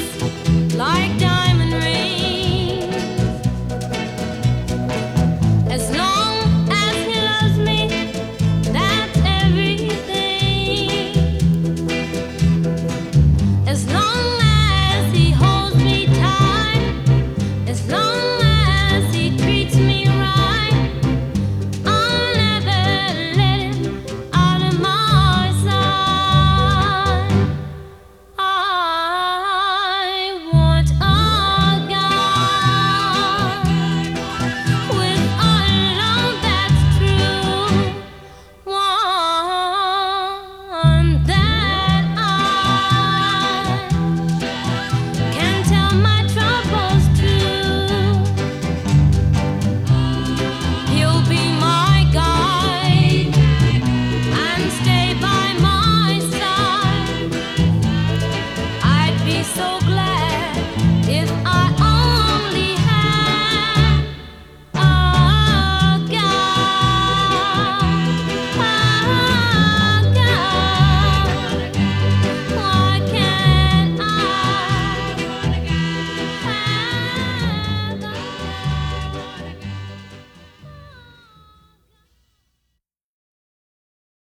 Tschüss.